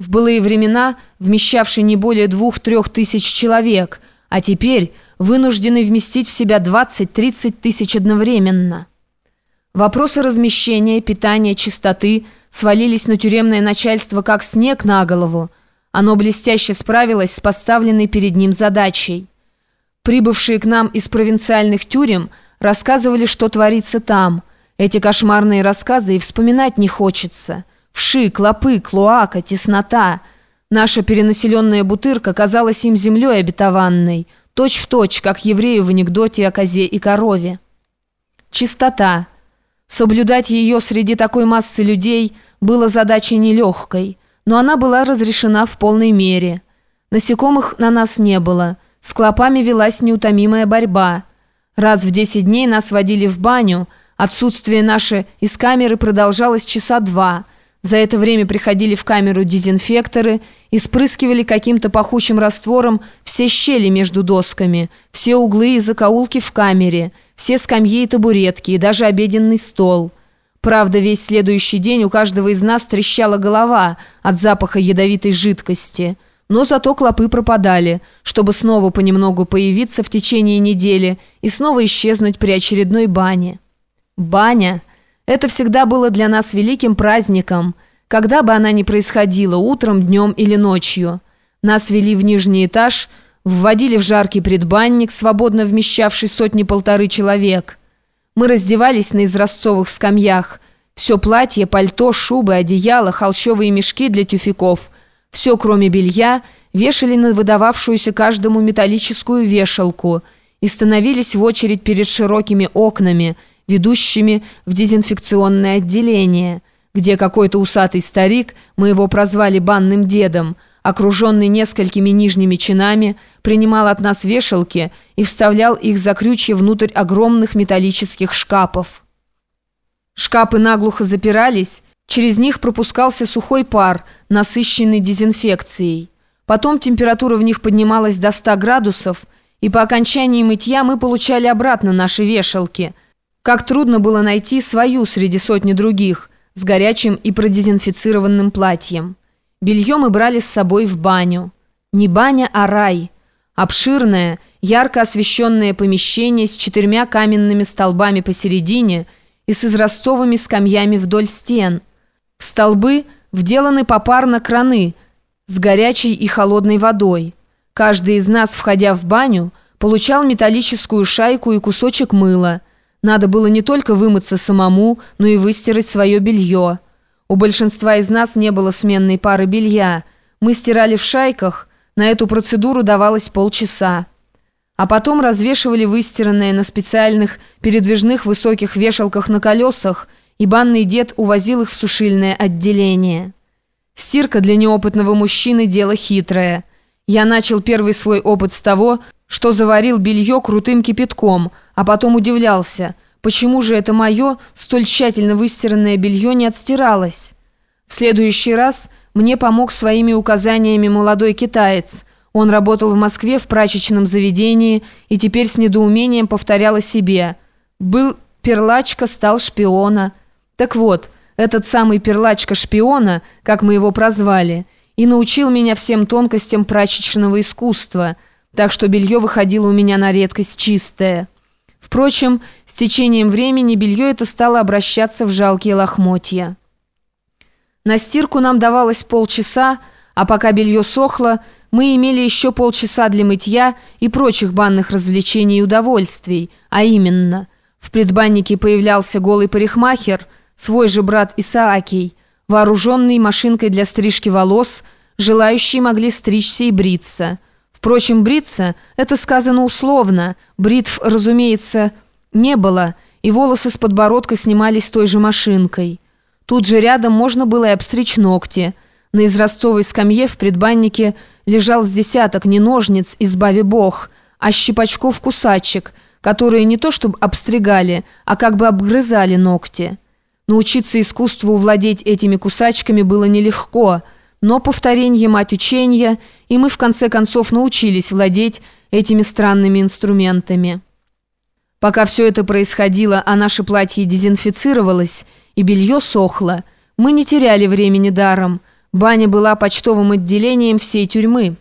в былые времена вмещавший не более двух-трех тысяч человек, а теперь вынужденный вместить в себя 20-30 тысяч одновременно. Вопросы размещения, питания, чистоты свалились на тюремное начальство как снег на голову. Оно блестяще справилось с поставленной перед ним задачей. Прибывшие к нам из провинциальных тюрем рассказывали, что творится там. Эти кошмарные рассказы и вспоминать не хочется. Вши, клопы, клоака, теснота. Наша перенаселенная бутырка казалась им землей обетованной, точь в точь, как еврею в анекдоте о козе и корове. Чистота. Соблюдать ее среди такой массы людей было задачей нелегкой, но она была разрешена в полной мере. Насекомых на нас не было – с клопами велась неутомимая борьба. Раз в 10 дней нас водили в баню. Отсутствие наше из камеры продолжалось часа два. За это время приходили в камеру дезинфекторы и спрыскивали каким-то пахучим раствором все щели между досками, все углы и закоулки в камере, все скамьи и табуретки, и даже обеденный стол. Правда, весь следующий день у каждого из нас трещала голова от запаха ядовитой жидкости – но зато клопы пропадали, чтобы снова понемногу появиться в течение недели и снова исчезнуть при очередной бане. Баня – это всегда было для нас великим праздником, когда бы она ни происходила, утром, днем или ночью. Нас вели в нижний этаж, вводили в жаркий предбанник, свободно вмещавший сотни-полторы человек. Мы раздевались на изразцовых скамьях. Все платье, пальто, шубы, одеяло, холщовые мешки для тюфяков – все, кроме белья, вешали на выдававшуюся каждому металлическую вешалку и становились в очередь перед широкими окнами, ведущими в дезинфекционное отделение, где какой-то усатый старик, мы его прозвали банным дедом, окруженный несколькими нижними чинами, принимал от нас вешалки и вставлял их за крючья внутрь огромных металлических шкафов. Шкапы наглухо запирались, Через них пропускался сухой пар, насыщенный дезинфекцией. Потом температура в них поднималась до 100 градусов, и по окончании мытья мы получали обратно наши вешалки. Как трудно было найти свою среди сотни других, с горячим и продезинфицированным платьем. Белье мы брали с собой в баню. Не баня, а рай. Обширное, ярко освещенное помещение с четырьмя каменными столбами посередине и с изразцовыми скамьями вдоль стен – в столбы вделаны попарно краны с горячей и холодной водой. Каждый из нас, входя в баню, получал металлическую шайку и кусочек мыла. Надо было не только вымыться самому, но и выстирать свое белье. У большинства из нас не было сменной пары белья. Мы стирали в шайках, на эту процедуру давалось полчаса. А потом развешивали выстиранное на специальных передвижных высоких вешалках на колесах – и банный дед увозил их в сушильное отделение. Стирка для неопытного мужчины – дело хитрое. Я начал первый свой опыт с того, что заварил белье крутым кипятком, а потом удивлялся, почему же это мое, столь тщательно выстиранное белье не отстиралось. В следующий раз мне помог своими указаниями молодой китаец. Он работал в Москве в прачечном заведении и теперь с недоумением повторял о себе. Был перлачка, стал шпиона – так вот, этот самый перлачка-шпиона, как мы его прозвали, и научил меня всем тонкостям прачечного искусства, так что белье выходило у меня на редкость чистое. Впрочем, с течением времени белье это стало обращаться в жалкие лохмотья. На стирку нам давалось полчаса, а пока белье сохло, мы имели еще полчаса для мытья и прочих банных развлечений и удовольствий, а именно, в предбаннике появлялся голый парикмахер – свой же брат Исаакий, вооруженный машинкой для стрижки волос, желающие могли стричься и бриться. Впрочем, бриться – это сказано условно, бритв, разумеется, не было, и волосы с подбородка снимались той же машинкой. Тут же рядом можно было и обстричь ногти. На изразцовой скамье в предбаннике лежал с десяток не ножниц, избави бог, а щипачков-кусачек, которые не то чтобы обстригали, а как бы обгрызали ногти. Научиться искусству владеть этими кусачками было нелегко, но повторение мать учения, и мы в конце концов научились владеть этими странными инструментами. Пока все это происходило, а наше платье дезинфицировалось, и белье сохло, мы не теряли времени даром. Баня была почтовым отделением всей тюрьмы.